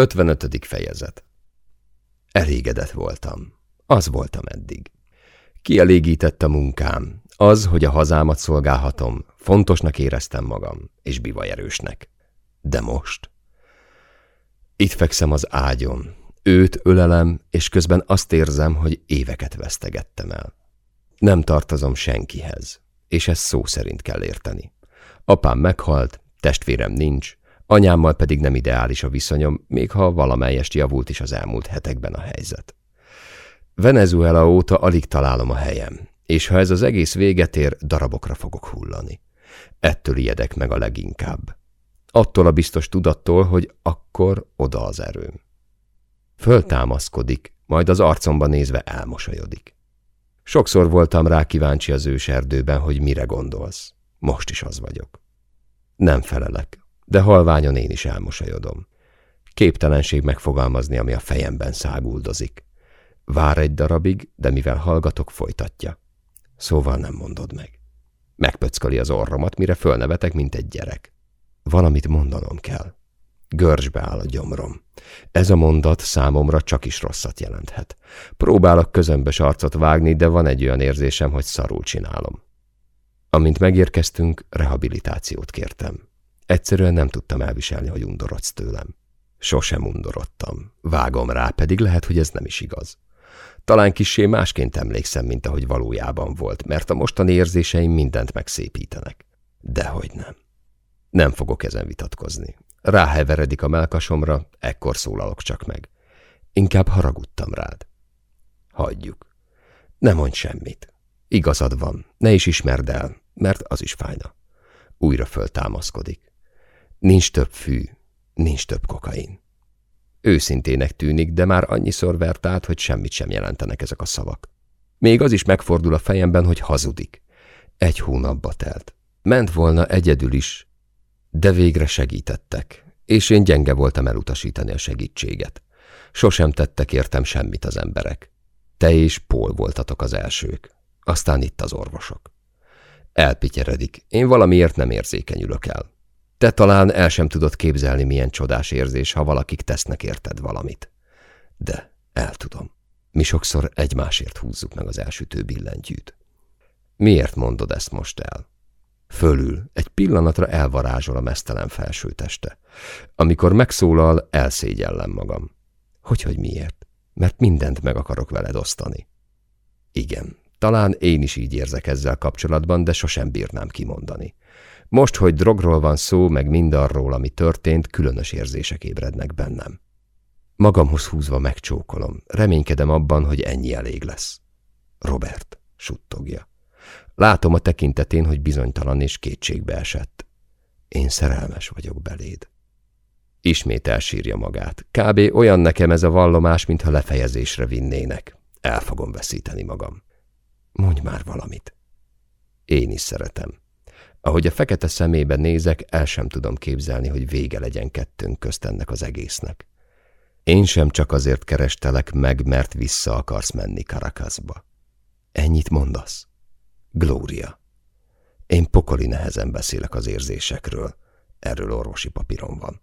55. fejezet Elégedett voltam. Az voltam eddig. Kielégített a munkám. Az, hogy a hazámat szolgálhatom, fontosnak éreztem magam, és bivajerősnek. De most? Itt fekszem az ágyon. Őt ölelem, és közben azt érzem, hogy éveket vesztegettem el. Nem tartozom senkihez, és ezt szó szerint kell érteni. Apám meghalt, testvérem nincs, Anyámmal pedig nem ideális a viszonyom, még ha valamelyest javult is az elmúlt hetekben a helyzet. Venezuela óta alig találom a helyem, és ha ez az egész véget ér, darabokra fogok hullani. Ettől ijedek meg a leginkább. Attól a biztos tudattól, hogy akkor oda az erőm. Föltámaszkodik, majd az arcomba nézve elmosolyodik. Sokszor voltam rá kíváncsi az őserdőben, hogy mire gondolsz. Most is az vagyok. Nem felelek, de halványon én is elmosolyodom. Képtelenség megfogalmazni, ami a fejemben száguldozik. Vár egy darabig, de mivel hallgatok, folytatja. Szóval nem mondod meg. Megpöckali az orromat, mire fölnevetek, mint egy gyerek. Valamit mondanom kell. Görcsbe áll a gyomrom. Ez a mondat számomra csak is rosszat jelenthet. Próbálok közömbös arcot vágni, de van egy olyan érzésem, hogy szarul csinálom. Amint megérkeztünk, rehabilitációt kértem. Egyszerűen nem tudtam elviselni, hogy undorodsz tőlem. Sosem undorodtam. Vágom rá, pedig lehet, hogy ez nem is igaz. Talán kissé másként emlékszem, mint ahogy valójában volt, mert a mostani érzéseim mindent megszépítenek. Dehogy nem. Nem fogok ezen vitatkozni. Ráheveredik a melkasomra, ekkor szólalok csak meg. Inkább haragudtam rád. Hagyjuk. Ne mondj semmit. Igazad van, ne is ismerd el, mert az is fájna. Újra föltámaszkodik. Nincs több fű, nincs több kokain. Őszintének tűnik, de már annyiszor vert át, hogy semmit sem jelentenek ezek a szavak. Még az is megfordul a fejemben, hogy hazudik. Egy hónapba telt. Ment volna egyedül is, de végre segítettek, és én gyenge voltam elutasítani a segítséget. Sosem tettek értem semmit az emberek. Te és Pól voltatok az elsők, aztán itt az orvosok. Elpityeredik, én valamiért nem érzékenyülök el. Te talán el sem tudod képzelni, milyen csodás érzés, ha valakik tesznek érted valamit. De el tudom. Mi sokszor egymásért húzzuk meg az elsütő billentyűt. Miért mondod ezt most el? Fölül, egy pillanatra elvarázsol a mesztelen felsőteste. Amikor megszólal, elszégyellem magam. Hogy, hogy miért? Mert mindent meg akarok veled osztani. Igen, talán én is így érzek ezzel kapcsolatban, de sosem bírnám kimondani. Most, hogy drogról van szó, meg mindarról, ami történt, különös érzések ébrednek bennem. Magamhoz húzva megcsókolom, reménykedem abban, hogy ennyi elég lesz. Robert, suttogja. Látom a tekintetén, hogy bizonytalan és kétségbe esett. Én szerelmes vagyok beléd. Ismét elsírja magát. Kb. olyan nekem ez a vallomás, mintha lefejezésre vinnének. El fogom veszíteni magam. Mondj már valamit. Én is szeretem. Ahogy a fekete szemébe nézek, el sem tudom képzelni, hogy vége legyen kettőnk közt ennek az egésznek. Én sem csak azért kerestelek meg, mert vissza akarsz menni Karakaszba. Ennyit mondasz? Glória. Én pokoli nehezen beszélek az érzésekről. Erről orvosi papíron van.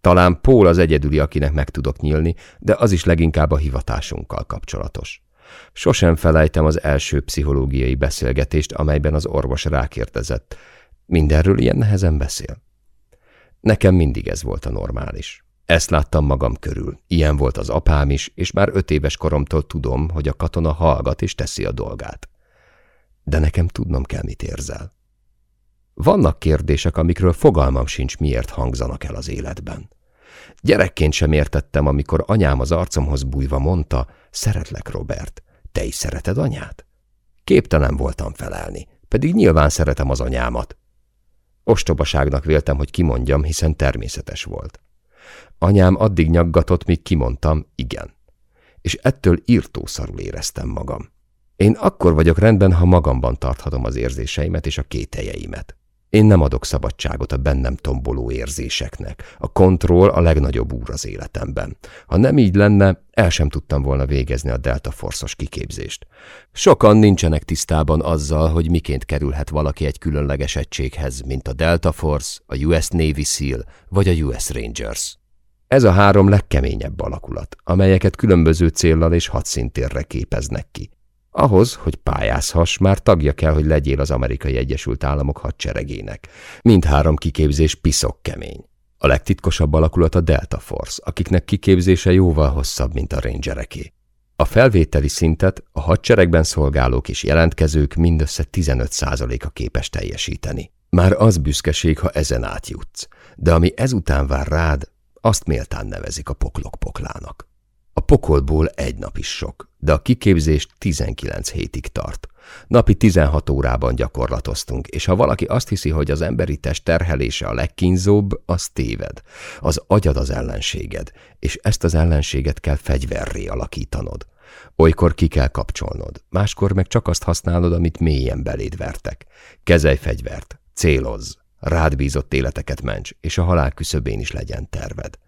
Talán Pól az egyedüli, akinek meg tudok nyílni, de az is leginkább a hivatásunkkal kapcsolatos. Sosem felejtem az első pszichológiai beszélgetést, amelyben az orvos rákérdezett. Mindenről ilyen nehezen beszél? Nekem mindig ez volt a normális. Ezt láttam magam körül. Ilyen volt az apám is, és már öt éves koromtól tudom, hogy a katona hallgat és teszi a dolgát. De nekem tudnom kell, mit érzel. Vannak kérdések, amikről fogalmam sincs, miért hangzanak el az életben. Gyerekként sem értettem, amikor anyám az arcomhoz bújva mondta, szeretlek, Robert, te is szereted anyát? Képtelen voltam felelni, pedig nyilván szeretem az anyámat. Ostobaságnak véltem, hogy kimondjam, hiszen természetes volt. Anyám addig nyaggatott, míg kimondtam, igen. És ettől írtószarul éreztem magam. Én akkor vagyok rendben, ha magamban tarthatom az érzéseimet és a kételjeimet. Én nem adok szabadságot a bennem tomboló érzéseknek. A kontroll a legnagyobb úr az életemben. Ha nem így lenne, el sem tudtam volna végezni a Delta Force-os kiképzést. Sokan nincsenek tisztában azzal, hogy miként kerülhet valaki egy különleges egységhez, mint a Delta Force, a US Navy SEAL vagy a US Rangers. Ez a három legkeményebb alakulat, amelyeket különböző céllal és hadszintérre képeznek ki. Ahhoz, hogy pályázhass, már tagja kell, hogy legyél az Amerikai Egyesült Államok hadseregének. Mindhárom kiképzés piszok kemény. A legtitkosabb alakulat a Delta Force, akiknek kiképzése jóval hosszabb, mint a rangereké. A felvételi szintet a hadseregben szolgálók és jelentkezők mindössze 15%-a képes teljesíteni. Már az büszkeség, ha ezen átjutsz, de ami ezután vár rád, azt méltán nevezik a poklok poklának. A pokolból egy nap is sok, de a kiképzés 19 hétig tart. Napi 16 órában gyakorlatoztunk, és ha valaki azt hiszi, hogy az emberi test terhelése a legkínzóbb, az téved. Az agyad az ellenséged, és ezt az ellenséget kell fegyverré alakítanod. Olykor ki kell kapcsolnod, máskor meg csak azt használod, amit mélyen beléd vertek. Kezelj fegyvert, célozz, rád bízott életeket ments, és a halál küszöbén is legyen terved.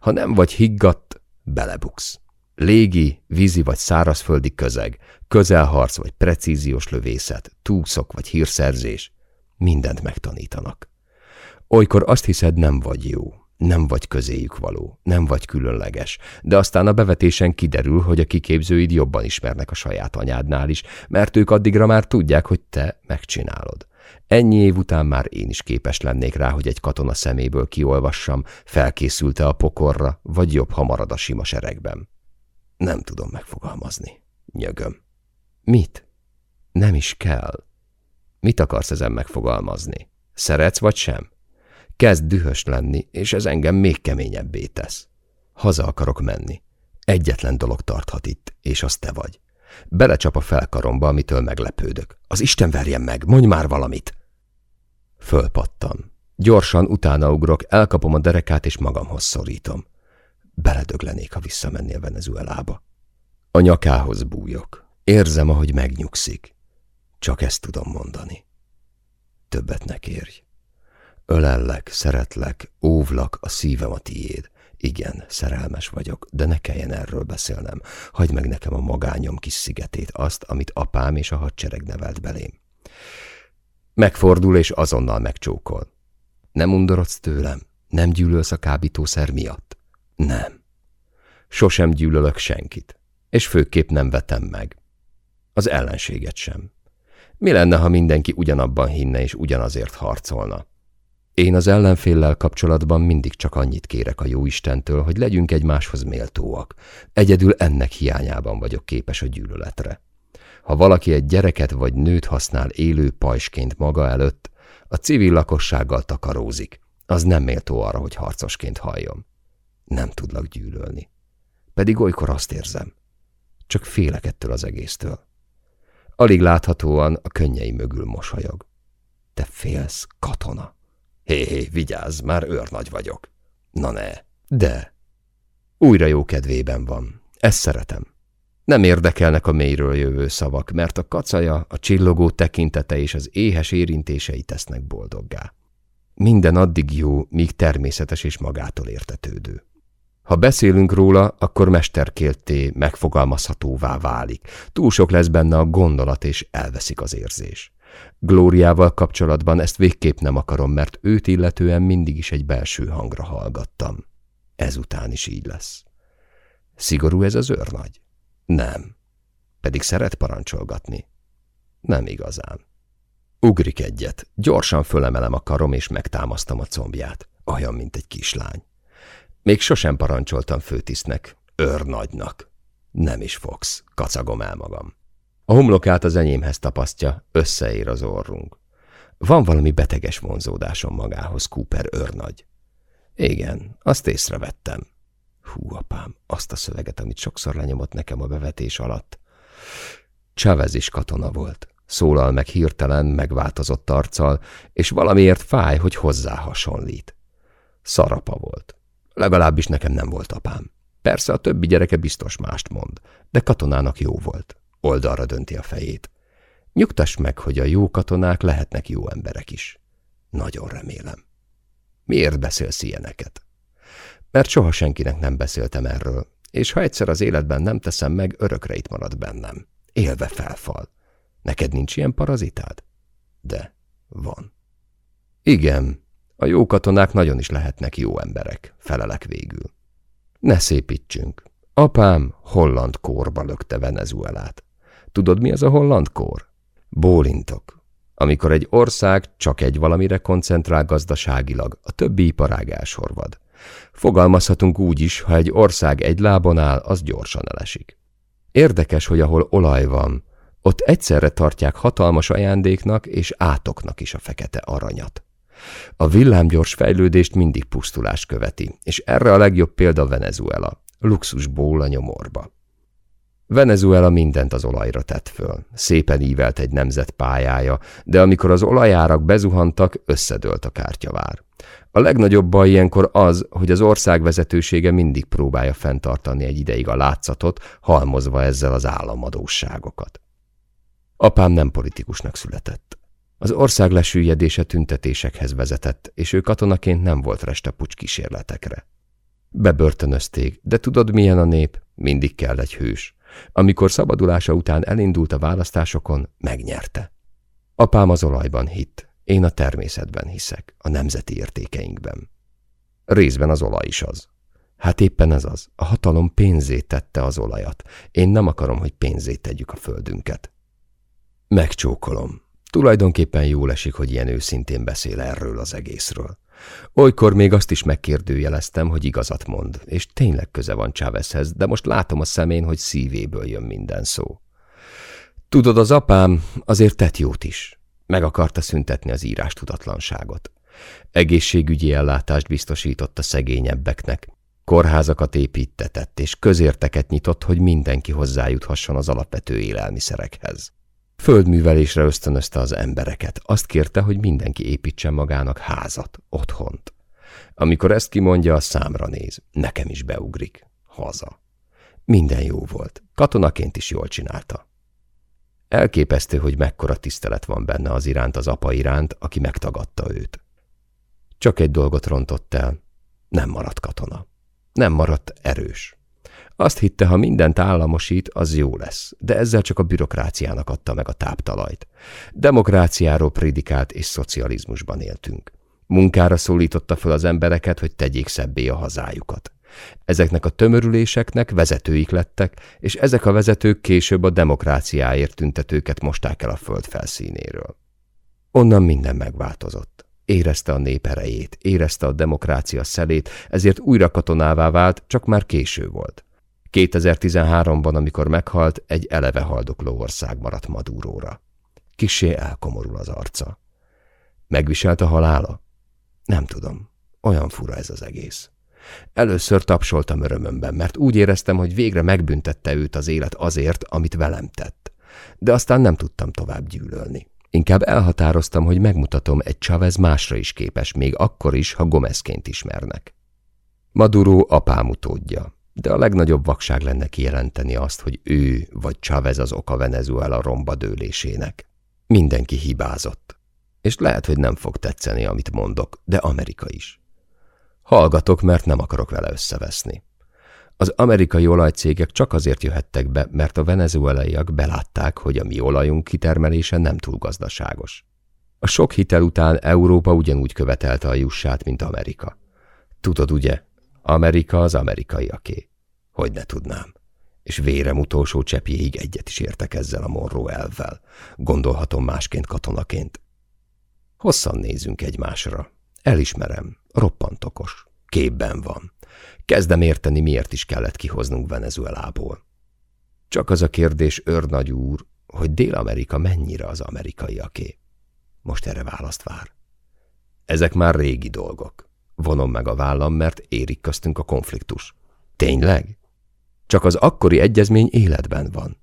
Ha nem vagy higgadt, belebuksz. Légi, vízi vagy szárazföldi közeg, közelharc vagy precíziós lövészet, túszok vagy hírszerzés, mindent megtanítanak. Olykor azt hiszed, nem vagy jó, nem vagy közéjük való, nem vagy különleges, de aztán a bevetésen kiderül, hogy a kiképzőid jobban ismernek a saját anyádnál is, mert ők addigra már tudják, hogy te megcsinálod. Ennyi év után már én is képes lennék rá, hogy egy katona szeméből kiolvassam, felkészülte a pokorra, vagy jobb, ha marad a sima seregben. Nem tudom megfogalmazni. Nyögöm. Mit? Nem is kell. Mit akarsz ezen megfogalmazni? Szeretsz vagy sem? Kezd dühös lenni, és ez engem még keményebbé tesz. Haza akarok menni. Egyetlen dolog tarthat itt, és az te vagy. Belecsap a felkaromba, amitől meglepődök. Az Isten verjen meg, mondj már valamit! Fölpattam. Gyorsan utána ugrok, elkapom a derekát, és magamhoz szorítom. Beledöglenék, ha visszamennél Venezuelába. A nyakához bújok. Érzem, ahogy megnyugszik. Csak ezt tudom mondani. Többet ne kérj. Ölellek, szeretlek, óvlak, a szívem a tiéd. Igen, szerelmes vagyok, de ne kelljen erről beszélnem. Hagyd meg nekem a magányom kis szigetét, azt, amit apám és a hadsereg nevelt belém. Megfordul és azonnal megcsókol. Nem undorodsz tőlem? Nem gyűlölsz a kábítószer miatt? Nem. Sosem gyűlölök senkit, és főképp nem vetem meg. Az ellenséget sem. Mi lenne, ha mindenki ugyanabban hinne és ugyanazért harcolna? Én az ellenféllel kapcsolatban mindig csak annyit kérek a Jóistentől, hogy legyünk egymáshoz méltóak. Egyedül ennek hiányában vagyok képes a gyűlöletre. Ha valaki egy gyereket vagy nőt használ élő pajsként maga előtt, a civil lakossággal takarózik. Az nem méltó arra, hogy harcosként halljon. Nem tudlak gyűlölni. Pedig olykor azt érzem. Csak félek ettől az egésztől. Alig láthatóan a könnyei mögül mosolyog. Te félsz, katona? Hé, hé, vigyázz, már őrnagy vagyok. Na ne, de. Újra jó kedvében van. Ezt szeretem. Nem érdekelnek a mélyről jövő szavak, mert a kacaja, a csillogó tekintete és az éhes érintései tesznek boldoggá. Minden addig jó, míg természetes és magától értetődő. Ha beszélünk róla, akkor mesterkélté, megfogalmazhatóvá válik. Túl sok lesz benne a gondolat, és elveszik az érzés. Glóriával kapcsolatban ezt végképp nem akarom, mert őt illetően mindig is egy belső hangra hallgattam. Ezután is így lesz. Szigorú ez az őrnagy? Nem. Pedig szeret parancsolgatni? Nem igazán. Ugrik egyet, gyorsan fölemelem a karom és megtámasztom a combját, olyan, mint egy kislány. Még sosem parancsoltam főtisztnek, őrnagynak. Nem is fogsz, kacagom el magam. A homlokát az enyémhez tapasztja, összeér az orrunk. Van valami beteges vonzódásom magához, Cooper őrnagy. Igen, azt észrevettem. Hú, apám, azt a szöveget, amit sokszor lenyomott nekem a bevetés alatt. Chavez is katona volt. Szólal meg hirtelen, megváltozott arccal, és valamiért fáj, hogy hozzá hasonlít. Szarapa volt. Legalábbis nekem nem volt apám. Persze a többi gyereke biztos mást mond, de katonának jó volt. Oldalra dönti a fejét. Nyugtass meg, hogy a jó katonák lehetnek jó emberek is. Nagyon remélem. Miért beszélsz ilyeneket? Mert soha senkinek nem beszéltem erről, és ha egyszer az életben nem teszem meg, örökre itt marad bennem. Élve felfal. Neked nincs ilyen parazitád? De van. Igen, a jó katonák nagyon is lehetnek jó emberek, felelek végül. Ne szépítsünk. Apám holland kórba lökte Venezuelát. Tudod, mi az a holland kór? Bólintok. Amikor egy ország csak egy valamire koncentrál gazdaságilag, a többi iparág elsorvad. Fogalmazhatunk úgy is, ha egy ország egy lábon áll, az gyorsan elesik. Érdekes, hogy ahol olaj van, ott egyszerre tartják hatalmas ajándéknak és átoknak is a fekete aranyat. A villámgyors fejlődést mindig pusztulás követi, és erre a legjobb példa Venezuela, luxusból a nyomorba. Venezuela mindent az olajra tett föl. Szépen ívelt egy nemzet pályája, de amikor az olajárak bezuhantak, összedőlt a kártyavár. A legnagyobb baj ilyenkor az, hogy az ország vezetősége mindig próbálja fenntartani egy ideig a látszatot, halmozva ezzel az államadóságokat. Apám nem politikusnak született. Az ország lesüllyedése tüntetésekhez vezetett, és ő katonaként nem volt restepucs kísérletekre. Bebörtönözték, de tudod milyen a nép? Mindig kell egy hős. Amikor szabadulása után elindult a választásokon, megnyerte. Apám az olajban hitt, én a természetben hiszek, a nemzeti értékeinkben. Részben az olaj is az. Hát éppen ez az, a hatalom pénzét tette az olajat. Én nem akarom, hogy pénzét tegyük a földünket. Megcsókolom. Tulajdonképpen jól esik, hogy ilyen őszintén beszél erről az egészről. Olykor még azt is megkérdőjeleztem, hogy igazat mond, és tényleg köze van Chávezhez, de most látom a szemén, hogy szívéből jön minden szó. Tudod, az apám azért tett jót is. Meg akarta szüntetni az írás tudatlanságot. Egészségügyi ellátást biztosított a szegényebbeknek. Kórházakat építetett, és közérteket nyitott, hogy mindenki hozzájuthasson az alapvető élelmiszerekhez. Földművelésre ösztönözte az embereket. Azt kérte, hogy mindenki építsen magának házat, otthont. Amikor ezt kimondja, a számra néz. Nekem is beugrik. Haza. Minden jó volt. Katonaként is jól csinálta. Elképesztő, hogy mekkora tisztelet van benne az iránt az apa iránt, aki megtagadta őt. Csak egy dolgot rontott el. Nem maradt katona. Nem maradt erős. Azt hitte, ha mindent államosít, az jó lesz, de ezzel csak a bürokráciának adta meg a táptalajt. Demokráciáról prédikált és szocializmusban éltünk. Munkára szólította fel az embereket, hogy tegyék szebbé a hazájukat. Ezeknek a tömörüléseknek vezetőik lettek, és ezek a vezetők később a demokráciáért tüntetőket mosták el a föld felszínéről. Onnan minden megváltozott. Érezte a nép erejét, érezte a demokrácia szelét, ezért újra katonává vált, csak már késő volt. 2013-ban, amikor meghalt, egy eleve haldokló ország maradt Maduróra. Kissé elkomorul az arca. Megviselt a halála? Nem tudom. Olyan fura ez az egész. Először tapsoltam örömömben, mert úgy éreztem, hogy végre megbüntette őt az élet azért, amit velem tett. De aztán nem tudtam tovább gyűlölni. Inkább elhatároztam, hogy megmutatom, egy Chavez másra is képes, még akkor is, ha Gomezként ismernek. Maduro apám utódja, de a legnagyobb vakság lenne kijelenteni azt, hogy ő vagy Chávez az oka Venezuela romba. Mindenki hibázott. És lehet, hogy nem fog tetszeni, amit mondok, de Amerika is. Hallgatok, mert nem akarok vele összeveszni. Az amerikai olajcégek csak azért jöhettek be, mert a venezuelaiak belátták, hogy a mi olajunk kitermelése nem túl gazdaságos. A sok hitel után Európa ugyanúgy követelte a jussát, mint Amerika. Tudod ugye, Amerika az amerikaiaké. Hogy ne tudnám. És vérem utolsó cseppjéig egyet is értek ezzel a morró elvvel. Gondolhatom másként katonaként. Hosszan nézünk egymásra. Elismerem, roppant okos. Képben van. Kezdem érteni, miért is kellett kihoznunk Venezuelából. Csak az a kérdés, őrnagy úr, hogy Dél-Amerika mennyire az amerikaiaké. Most erre választ vár. Ezek már régi dolgok. Vonom meg a vállam, mert érik köztünk a konfliktus. Tényleg? Csak az akkori egyezmény életben van.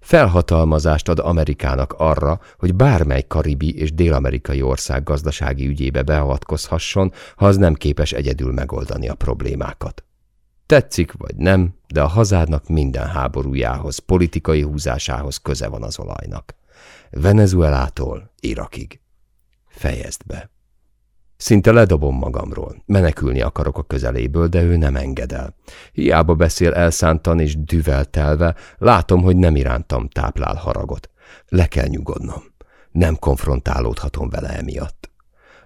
Felhatalmazást ad Amerikának arra, hogy bármely karibi és dél-amerikai ország gazdasági ügyébe beavatkozhasson, ha az nem képes egyedül megoldani a problémákat. Tetszik vagy nem, de a hazádnak minden háborújához, politikai húzásához köze van az olajnak. Venezuelától Irakig. Fejezd be. Szinte ledobom magamról. Menekülni akarok a közeléből, de ő nem enged el. Hiába beszél elszántan és düveltelve, látom, hogy nem irántam táplál haragot. Le kell nyugodnom. Nem konfrontálódhatom vele emiatt.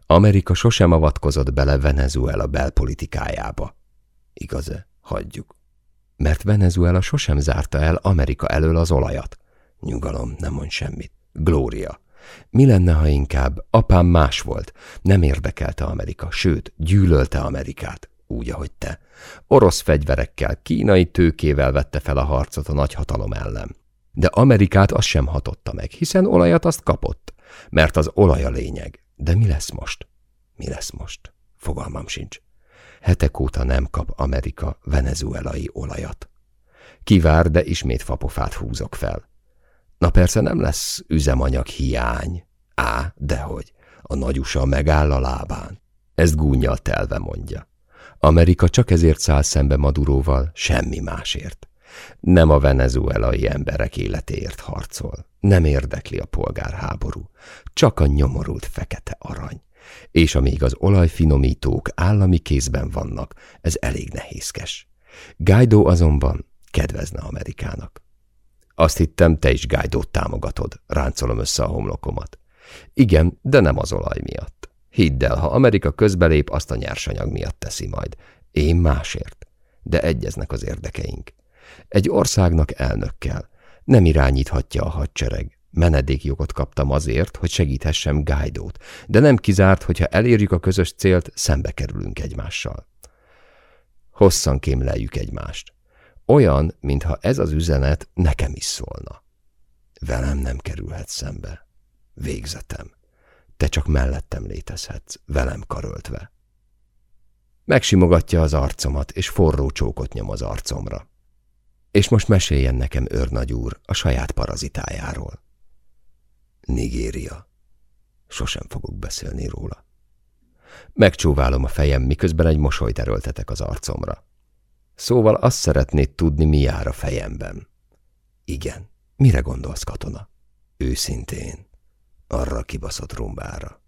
Amerika sosem avatkozott bele Venezuela belpolitikájába. Igaz-e? Hagyjuk. Mert Venezuela sosem zárta el Amerika elől az olajat. Nyugalom, nem mond semmit. Glória. Mi lenne, ha inkább apám más volt? Nem érdekelte Amerika, sőt, gyűlölte Amerikát, úgy, ahogy te. Orosz fegyverekkel, kínai tőkével vette fel a harcot a nagyhatalom ellen. De Amerikát az sem hatotta meg, hiszen olajat azt kapott, mert az olaj a lényeg. De mi lesz most? Mi lesz most? Fogalmam sincs. Hetek óta nem kap Amerika venezuelai olajat. Kivár, de ismét fapofát húzok fel. Na persze nem lesz üzemanyag hiány. Á, dehogy, a nagyusa megáll a lábán. Ezt gúnyjal telve mondja. Amerika csak ezért száll szembe Maduróval, semmi másért. Nem a venezuelai emberek életéért harcol. Nem érdekli a polgárháború. Csak a nyomorult fekete arany. És amíg az olajfinomítók állami kézben vannak, ez elég nehézkes. Guaido azonban kedvezne Amerikának. Azt hittem, te is Guaidót támogatod, ráncolom össze a homlokomat. Igen, de nem az olaj miatt. Hidd el, ha Amerika közbelép, azt a nyersanyag miatt teszi majd. Én másért. De egyeznek az érdekeink. Egy országnak elnök kell. Nem irányíthatja a hadsereg. Menedékjogot kaptam azért, hogy segíthessem Guaidót, de nem kizárt, hogyha elérjük a közös célt, szembe kerülünk egymással. Hosszan kémleljük egymást. Olyan, mintha ez az üzenet nekem is szólna. Velem nem kerülhet szembe. Végzetem. Te csak mellettem létezhetsz, velem karöltve. Megsimogatja az arcomat, és forró csókot nyom az arcomra. És most meséljen nekem, őrnagy úr, a saját parazitájáról. Nigéria. Sosem fogok beszélni róla. Megcsóválom a fejem, miközben egy mosolyt erőltetek az arcomra. Szóval azt szeretnéd tudni, mi jár a fejemben. Igen. Mire gondolsz, katona? Őszintén. Arra kibaszott rumbára.